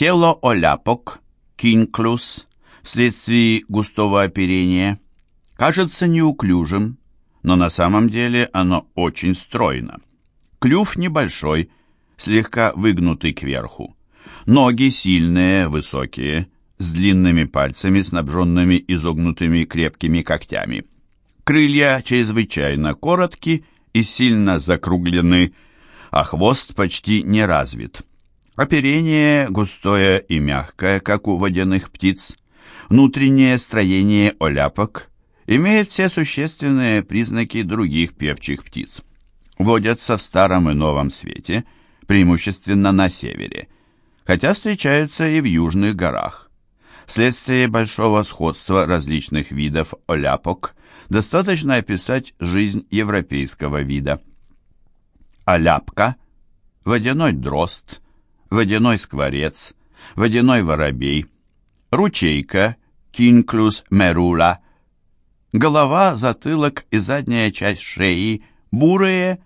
Тело оляпок, кинклюс, вследствие густого оперения, кажется неуклюжим, но на самом деле оно очень стройно. Клюв небольшой, слегка выгнутый кверху. Ноги сильные, высокие, с длинными пальцами, снабженными изогнутыми крепкими когтями. Крылья чрезвычайно короткие и сильно закруглены, а хвост почти не развит. Оперение густое и мягкое, как у водяных птиц. Внутреннее строение оляпок имеет все существенные признаки других певчих птиц. Водятся в старом и новом свете, преимущественно на севере, хотя встречаются и в южных горах. Вследствие большого сходства различных видов оляпок достаточно описать жизнь европейского вида. Оляпка, водяной дрозд – водяной скворец, водяной воробей, ручейка, кинклюс мерула, голова, затылок и задняя часть шеи бурые,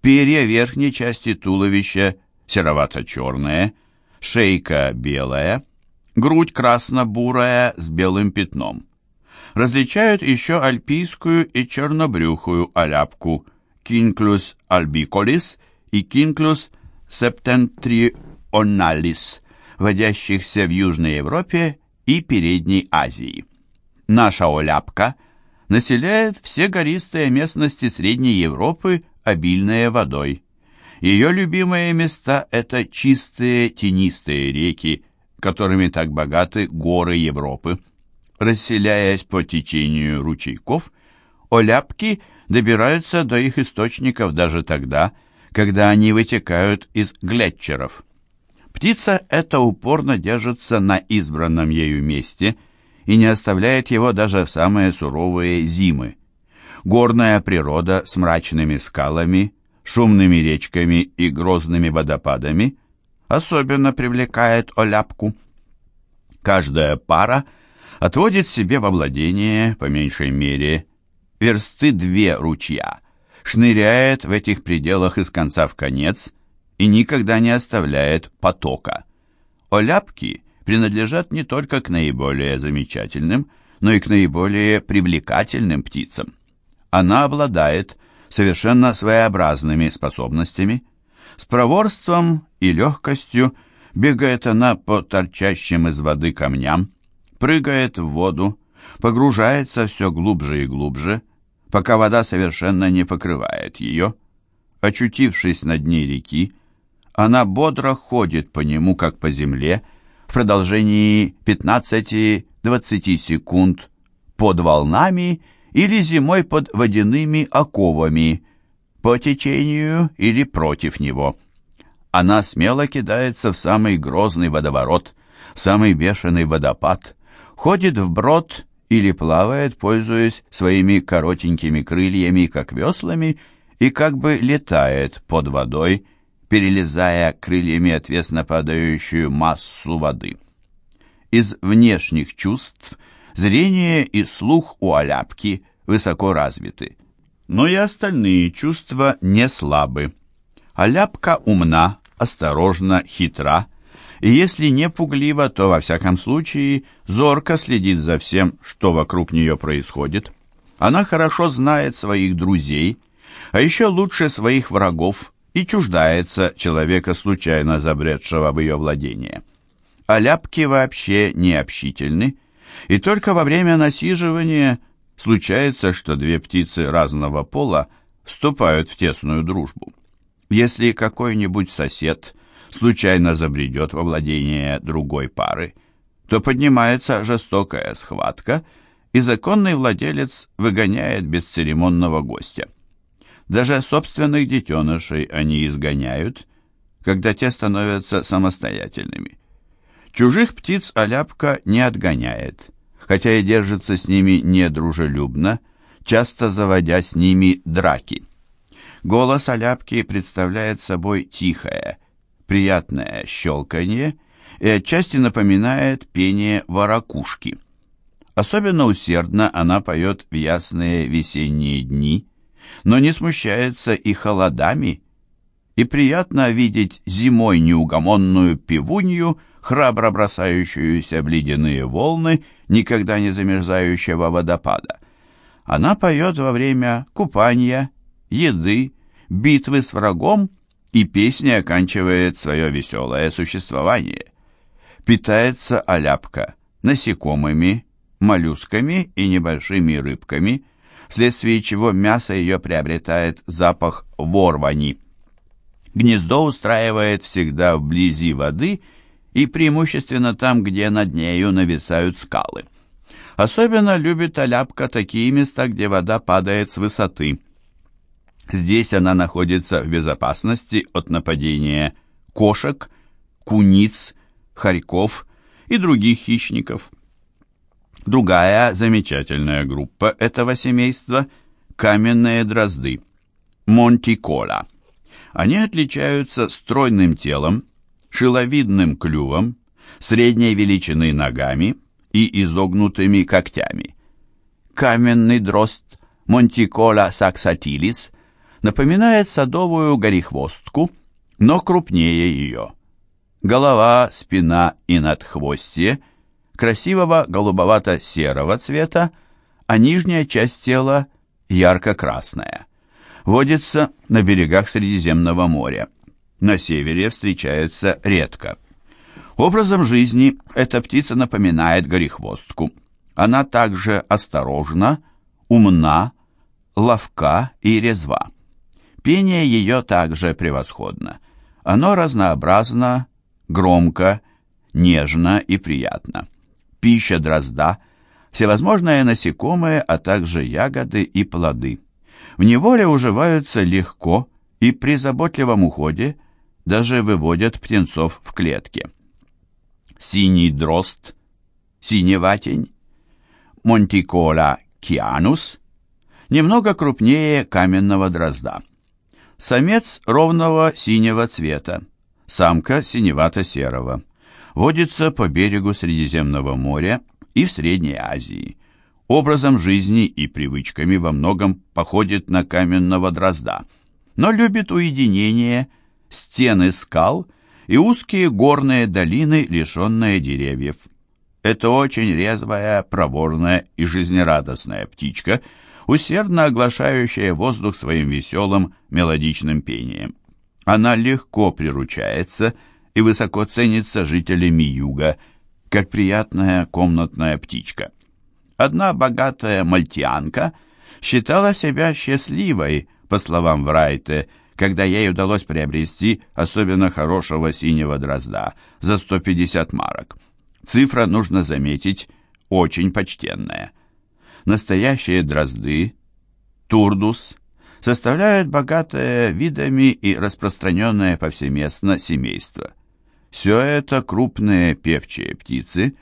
перья верхней части туловища серовато-черные, шейка белая, грудь красно-бурая с белым пятном. Различают еще альпийскую и чернобрюхую аляпку Кинклюс альбиколис и Кинклюс септентрионалис оналис, водящихся в Южной Европе и Передней Азии. Наша оляпка населяет все гористые местности Средней Европы, обильные водой. Ее любимые места – это чистые тенистые реки, которыми так богаты горы Европы. Расселяясь по течению ручейков, оляпки добираются до их источников даже тогда, когда они вытекают из глетчеров. Птица эта упорно держится на избранном ею месте и не оставляет его даже в самые суровые зимы. Горная природа с мрачными скалами, шумными речками и грозными водопадами особенно привлекает оляпку. Каждая пара отводит себе во владение, по меньшей мере, версты две ручья, шныряет в этих пределах из конца в конец и никогда не оставляет потока. Оляпки принадлежат не только к наиболее замечательным, но и к наиболее привлекательным птицам. Она обладает совершенно своеобразными способностями. С проворством и легкостью бегает она по торчащим из воды камням, прыгает в воду, погружается все глубже и глубже, пока вода совершенно не покрывает ее. Очутившись на дне реки, она бодро ходит по нему, как по земле, в продолжении 15-20 секунд под волнами или зимой под водяными оковами, по течению или против него. Она смело кидается в самый грозный водоворот, в самый бешеный водопад, ходит вброд или плавает, пользуясь своими коротенькими крыльями, как веслами, и как бы летает под водой, перелезая крыльями отвесно падающую массу воды. Из внешних чувств зрение и слух у аляпки высоко развиты, но и остальные чувства не слабы. Аляпка умна, осторожна, хитра, и если не пуглива, то во всяком случае зорко следит за всем, что вокруг нее происходит. Она хорошо знает своих друзей, а еще лучше своих врагов, и чуждается человека, случайно забредшего в ее владение. А ляпки вообще не общительны, и только во время насиживания случается, что две птицы разного пола вступают в тесную дружбу. Если какой-нибудь сосед случайно забредет во владение другой пары, то поднимается жестокая схватка, и законный владелец выгоняет бесцеремонного гостя. Даже собственных детенышей они изгоняют, когда те становятся самостоятельными. Чужих птиц Аляпка не отгоняет, хотя и держится с ними недружелюбно, часто заводя с ними драки. Голос Аляпки представляет собой тихое, приятное щелканье и отчасти напоминает пение ворокушки. Особенно усердно она поет в ясные весенние дни – но не смущается и холодами. и приятно видеть зимой неугомонную пивунью, храбро бросающуюся в ледяные волны, никогда не замерзающего водопада. Она поет во время купания, еды, битвы с врагом, и песня оканчивает свое веселое существование. Питается оляпка насекомыми, моллюсками и небольшими рыбками, вследствие чего мясо ее приобретает запах ворвани. Гнездо устраивает всегда вблизи воды и преимущественно там, где над нею нависают скалы. Особенно любит оляпка такие места, где вода падает с высоты. Здесь она находится в безопасности от нападения кошек, куниц, хорьков и других хищников. Другая замечательная группа этого семейства – каменные дрозды – монтикола. Они отличаются стройным телом, шиловидным клювом, средней величины ногами и изогнутыми когтями. Каменный дрозд Монтикола саксатилис напоминает садовую горехвостку, но крупнее ее. Голова, спина и надхвостье красивого голубовато-серого цвета, а нижняя часть тела ярко-красная. Водится на берегах Средиземного моря. На севере встречается редко. Образом жизни эта птица напоминает горехвостку. Она также осторожна, умна, ловка и резва. Пение ее также превосходно. Оно разнообразно, громко, нежно и приятно пища дрозда, всевозможные насекомые, а также ягоды и плоды. В неволе уживаются легко и при заботливом уходе даже выводят птенцов в клетке. Синий дрозд, синеватень, Монтикола кианус, немного крупнее каменного дрозда. Самец ровного синего цвета, самка синевато-серого водится по берегу Средиземного моря и в Средней Азии. Образом жизни и привычками во многом походит на каменного дрозда, но любит уединение, стены скал и узкие горные долины, лишенные деревьев. Это очень резвая, проворная и жизнерадостная птичка, усердно оглашающая воздух своим веселым мелодичным пением. Она легко приручается и высоко ценится жителями юга, как приятная комнатная птичка. Одна богатая мальтианка считала себя счастливой, по словам Врайте, когда ей удалось приобрести особенно хорошего синего дрозда за 150 марок. Цифра, нужно заметить, очень почтенная. Настоящие дрозды, турдус, составляют богатое видами и распространенное повсеместно семейство. Все это крупные певчие птицы,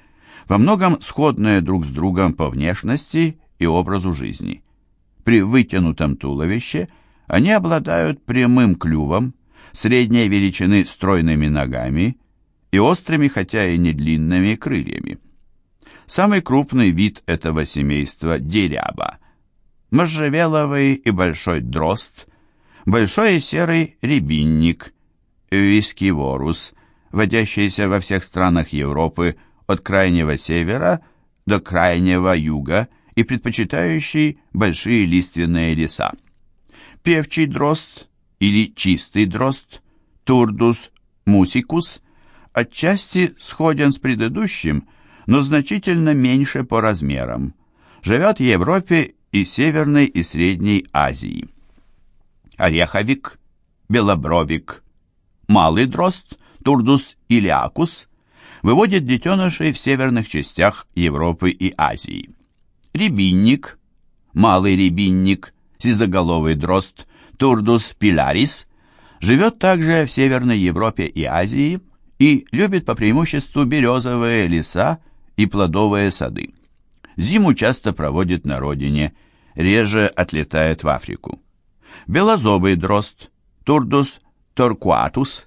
во многом сходные друг с другом по внешности и образу жизни. При вытянутом туловище они обладают прямым клювом, средней величины стройными ногами и острыми, хотя и не длинными, крыльями. Самый крупный вид этого семейства – деряба. Можжевеловый и большой дрозд, большой и серый рябинник, вискиворус – водящиеся во всех странах Европы от крайнего севера до крайнего юга и предпочитающий большие лиственные леса. Певчий дрозд или чистый дрозд, турдус мусикус, отчасти сходен с предыдущим, но значительно меньше по размерам. Живет в Европе и Северной и Средней Азии. Ореховик, белобровик, малый дрозд – Турдус илиакус выводит детенышей в северных частях Европы и Азии. Рябинник, малый рябинник, сизоголовый дрозд Турдус пиларис живет также в Северной Европе и Азии и любит по преимуществу березовые леса и плодовые сады. Зиму часто проводит на родине, реже отлетает в Африку. Белозобый дрозд Турдус торкуатус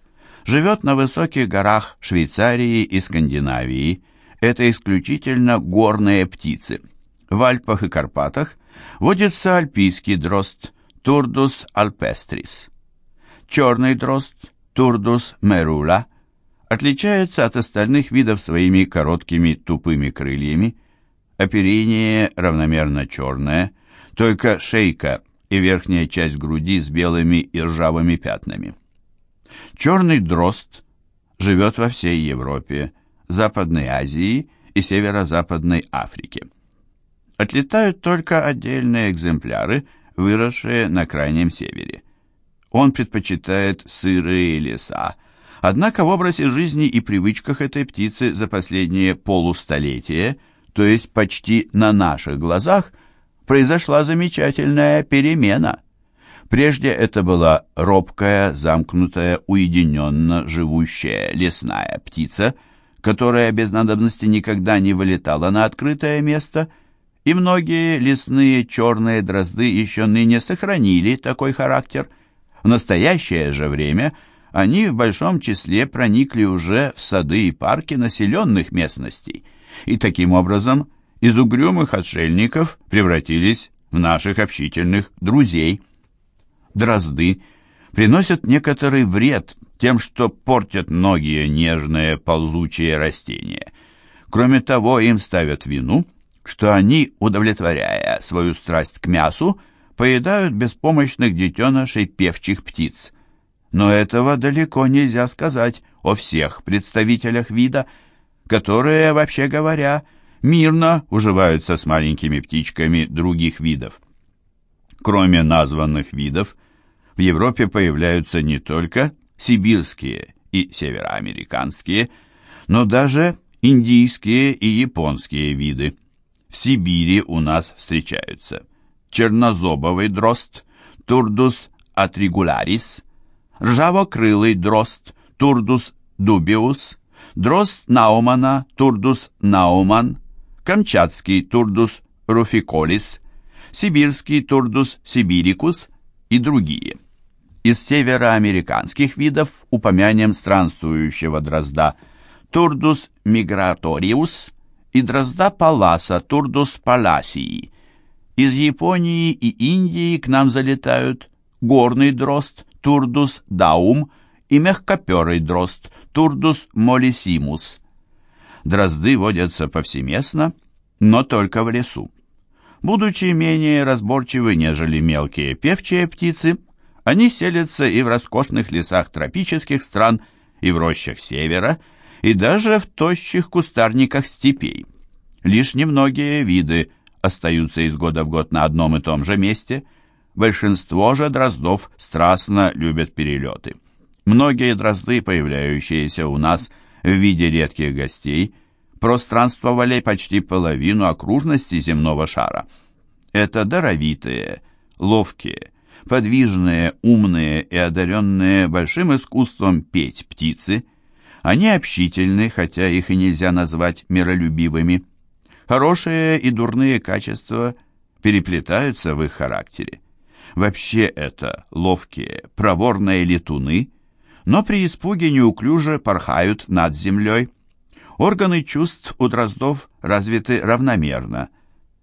живет на высоких горах Швейцарии и Скандинавии. Это исключительно горные птицы. В Альпах и Карпатах водится альпийский дрозд Турдус альпестрис. Черный дрозд, турдус мерула, отличается от остальных видов своими короткими тупыми крыльями. Оперение равномерно черное, только шейка и верхняя часть груди с белыми и ржавыми пятнами. Черный дрозд живет во всей Европе, Западной Азии и Северо-Западной Африке. Отлетают только отдельные экземпляры, выросшие на крайнем севере. Он предпочитает сырые леса, однако в образе жизни и привычках этой птицы за последние полустолетия, то есть почти на наших глазах, произошла замечательная перемена. Прежде это была робкая, замкнутая, уединенно живущая лесная птица, которая без надобности никогда не вылетала на открытое место, и многие лесные черные дрозды еще ныне сохранили такой характер. В настоящее же время они в большом числе проникли уже в сады и парки населенных местностей, и таким образом – из угрюмых отшельников превратились в наших общительных друзей. Дрозды приносят некоторый вред тем, что портят многие нежные ползучие растения. Кроме того, им ставят вину, что они, удовлетворяя свою страсть к мясу, поедают беспомощных детенышей певчих птиц. Но этого далеко нельзя сказать о всех представителях вида, которые, вообще говоря, мирно уживаются с маленькими птичками других видов. Кроме названных видов, в Европе появляются не только сибирские и североамериканские, но даже индийские и японские виды. В Сибири у нас встречаются чернозобовый дрозд, турдус атригулярис, ржавокрылый дрозд, турдус дубиус, дрозд наумана, турдус науман, камчатский турдус руфиколис, сибирский турдус сибирикус и другие. Из североамериканских видов упомянем странствующего дрозда турдус миграториус и дрозда паласа турдус паласии. Из Японии и Индии к нам залетают горный дрозд турдус даум и мягкоперый дрозд турдус молисимус – дрозды водятся повсеместно, но только в лесу. Будучи менее разборчивы, нежели мелкие певчие птицы, они селятся и в роскошных лесах тропических стран, и в рощах севера, и даже в тощих кустарниках степей. Лишь немногие виды остаются из года в год на одном и том же месте. Большинство же дроздов страстно любят перелеты. Многие дрозды, появляющиеся у нас – в виде редких гостей пространствовали почти половину окружности земного шара. Это даровитые, ловкие, подвижные, умные и одаренные большим искусством петь птицы. Они общительны, хотя их и нельзя назвать миролюбивыми. Хорошие и дурные качества переплетаются в их характере. Вообще это ловкие, проворные летуны – но при испуге неуклюже порхают над землей. Органы чувств у дроздов развиты равномерно.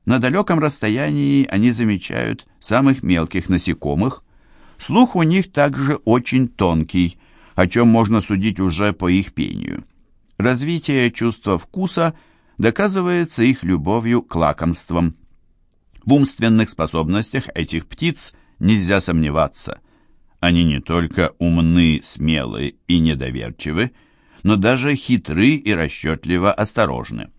На далеком расстоянии они замечают самых мелких насекомых. Слух у них также очень тонкий, о чем можно судить уже по их пению. Развитие чувства вкуса доказывается их любовью к лакомствам. В умственных способностях этих птиц нельзя сомневаться. Они не только умны, смелы и недоверчивы, но даже хитры и расчетливо осторожны.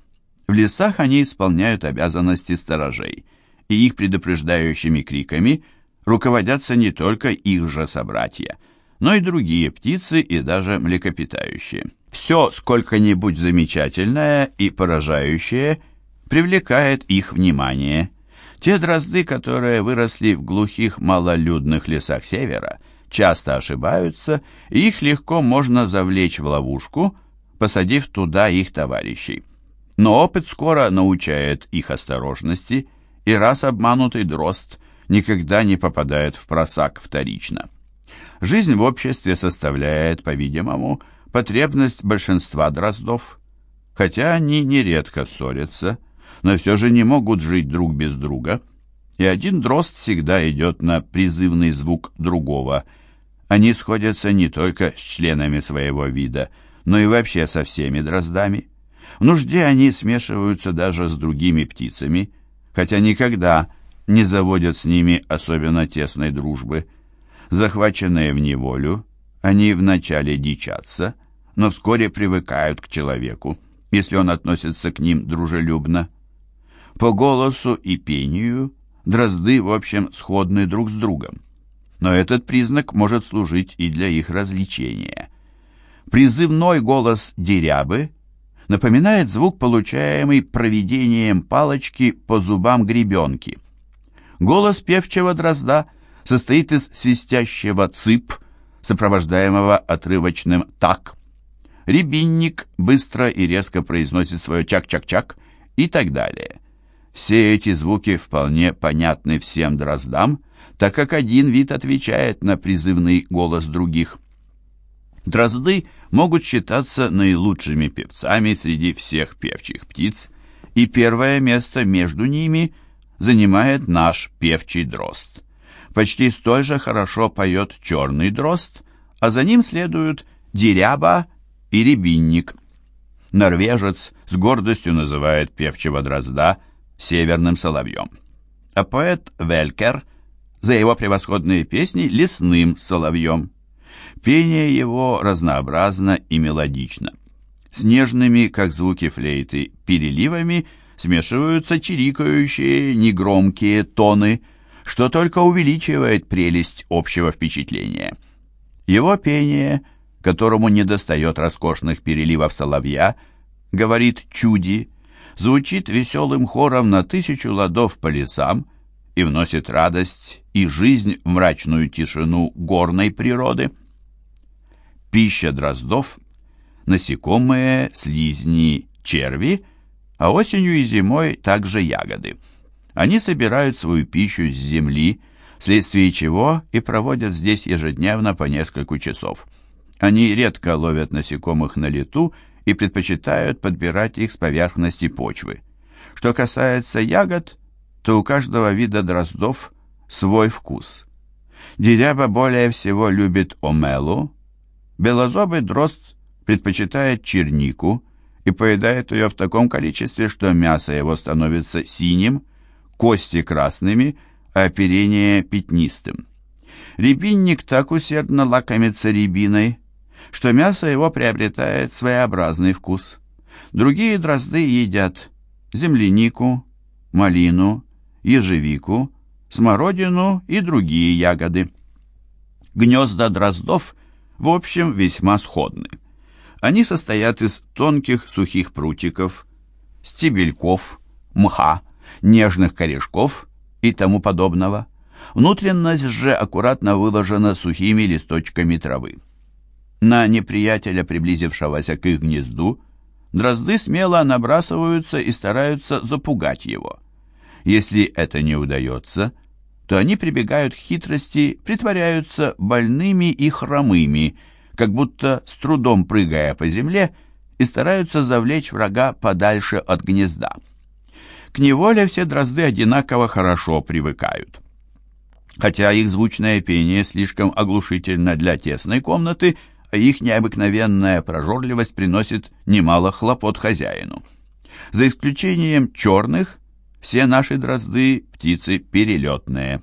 В лесах они исполняют обязанности сторожей, и их предупреждающими криками руководятся не только их же собратья, но и другие птицы и даже млекопитающие. Все сколько-нибудь замечательное и поражающее привлекает их внимание. Те дрозды, которые выросли в глухих малолюдных лесах севера, часто ошибаются, и их легко можно завлечь в ловушку, посадив туда их товарищей. Но опыт скоро научает их осторожности, и раз обманутый дрозд никогда не попадает в просак вторично. Жизнь в обществе составляет, по-видимому, потребность большинства дроздов, хотя они нередко ссорятся, но все же не могут жить друг без друга – и один дрозд всегда идет на призывный звук другого. Они сходятся не только с членами своего вида, но и вообще со всеми дроздами. В нужде они смешиваются даже с другими птицами, хотя никогда не заводят с ними особенно тесной дружбы. Захваченные в неволю, они вначале дичатся, но вскоре привыкают к человеку, если он относится к ним дружелюбно. По голосу и пению дрозды, в общем, сходны друг с другом. Но этот признак может служить и для их развлечения. Призывной голос дерябы напоминает звук, получаемый проведением палочки по зубам гребенки. Голос певчего дрозда состоит из свистящего цып, сопровождаемого отрывочным «так». Рябинник быстро и резко произносит свое «чак-чак-чак» и так далее. Все эти звуки вполне понятны всем дроздам, так как один вид отвечает на призывный голос других. Дрозды могут считаться наилучшими певцами среди всех певчих птиц, и первое место между ними занимает наш певчий дрозд. Почти столь же хорошо поет черный дрозд, а за ним следуют деряба и рябинник. Норвежец с гордостью называет певчего дрозда северным соловьем. А поэт Велькер за его превосходные песни лесным соловьем. Пение его разнообразно и мелодично. С нежными, как звуки флейты, переливами смешиваются чирикающие, негромкие тоны, что только увеличивает прелесть общего впечатления. Его пение, которому недостает роскошных переливов соловья, говорит чуди, звучит веселым хором на тысячу ладов по лесам и вносит радость и жизнь в мрачную тишину горной природы. Пища дроздов – насекомые, слизни, черви, а осенью и зимой также ягоды. Они собирают свою пищу с земли, вследствие чего и проводят здесь ежедневно по несколько часов. Они редко ловят насекомых на лету и предпочитают подбирать их с поверхности почвы. Что касается ягод, то у каждого вида дроздов свой вкус. Деряба более всего любит омелу, белозобый дрозд предпочитает чернику и поедает ее в таком количестве, что мясо его становится синим, кости красными, а оперение пятнистым. Рябинник так усердно лакомится рябиной, что мясо его приобретает своеобразный вкус. Другие дрозды едят землянику, малину, ежевику, смородину и другие ягоды. Гнезда дроздов, в общем, весьма сходны. Они состоят из тонких сухих прутиков, стебельков, мха, нежных корешков и тому подобного. Внутренность же аккуратно выложена сухими листочками травы. На неприятеля, приблизившегося к их гнезду, дрозды смело набрасываются и стараются запугать его. Если это не удается, то они прибегают к хитрости, притворяются больными и хромыми, как будто с трудом прыгая по земле, и стараются завлечь врага подальше от гнезда. К неволе все дрозды одинаково хорошо привыкают. Хотя их звучное пение слишком оглушительно для тесной комнаты, а их необыкновенная прожорливость приносит немало хлопот хозяину. За исключением черных, все наши дрозды – птицы перелетные.